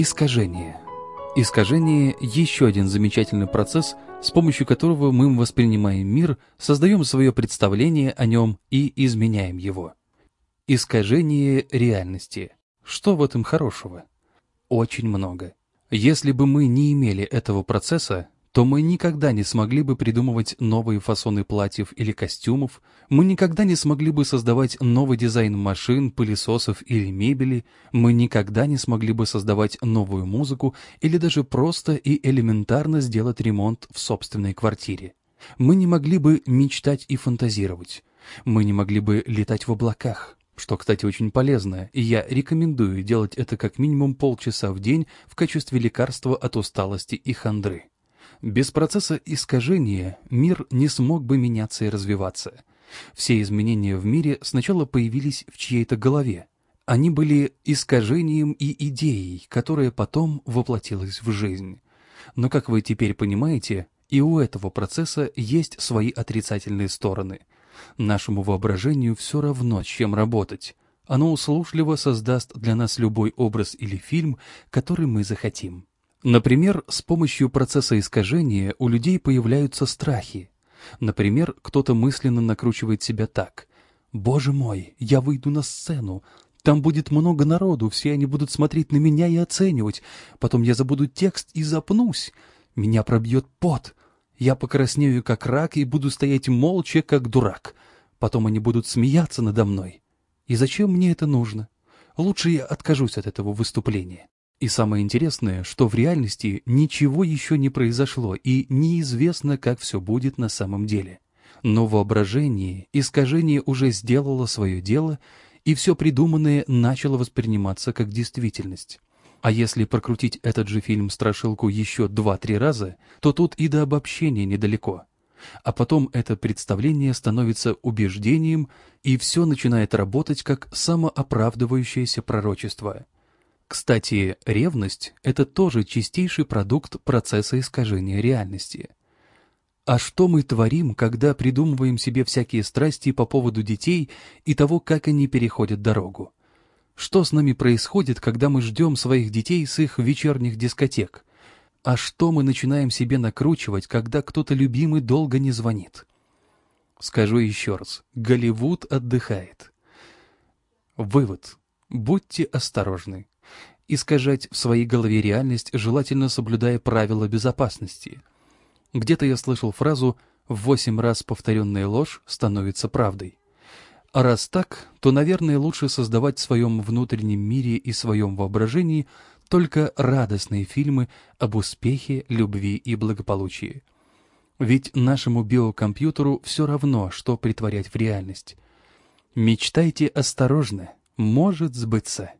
Искажение. Искажение – еще один замечательный процесс, с помощью которого мы воспринимаем мир, создаем свое представление о нем и изменяем его. Искажение реальности. Что в этом хорошего? Очень много. Если бы мы не имели этого процесса, то мы никогда не смогли бы придумывать новые фасоны платьев или костюмов, мы никогда не смогли бы создавать новый дизайн машин, пылесосов или мебели, мы никогда не смогли бы создавать новую музыку или даже просто и элементарно сделать ремонт в собственной квартире. Мы не могли бы мечтать и фантазировать. Мы не могли бы летать в облаках, что, кстати, очень полезно, и я рекомендую делать это как минимум полчаса в день в качестве лекарства от усталости и хандры. Без процесса искажения мир не смог бы меняться и развиваться. Все изменения в мире сначала появились в чьей-то голове. Они были искажением и идеей, которая потом воплотилась в жизнь. Но, как вы теперь понимаете, и у этого процесса есть свои отрицательные стороны. Нашему воображению все равно, чем работать. Оно услужливо создаст для нас любой образ или фильм, который мы захотим. Например, с помощью процесса искажения у людей появляются страхи. Например, кто-то мысленно накручивает себя так. «Боже мой, я выйду на сцену. Там будет много народу, все они будут смотреть на меня и оценивать. Потом я забуду текст и запнусь. Меня пробьет пот. Я покраснею, как рак, и буду стоять молча, как дурак. Потом они будут смеяться надо мной. И зачем мне это нужно? Лучше я откажусь от этого выступления. И самое интересное, что в реальности ничего еще не произошло и неизвестно, как все будет на самом деле. Но воображение, искажение уже сделало свое дело, и все придуманное начало восприниматься как действительность. А если прокрутить этот же фильм-страшилку еще два-три раза, то тут и до обобщения недалеко. А потом это представление становится убеждением, и все начинает работать как самооправдывающееся пророчество – кстати, ревность — это тоже чистейший продукт процесса искажения реальности. А что мы творим, когда придумываем себе всякие страсти по поводу детей и того, как они переходят дорогу? Что с нами происходит, когда мы ждем своих детей с их вечерних дискотек? А что мы начинаем себе накручивать, когда кто-то любимый долго не звонит? Скажу еще раз. Голливуд отдыхает. Вывод. Будьте осторожны. Искажать в своей голове реальность, желательно соблюдая правила безопасности. Где-то я слышал фразу «в восемь раз повторенная ложь становится правдой». А раз так, то, наверное, лучше создавать в своем внутреннем мире и своем воображении только радостные фильмы об успехе, любви и благополучии. Ведь нашему биокомпьютеру все равно, что притворять в реальность. Мечтайте осторожно, может сбыться.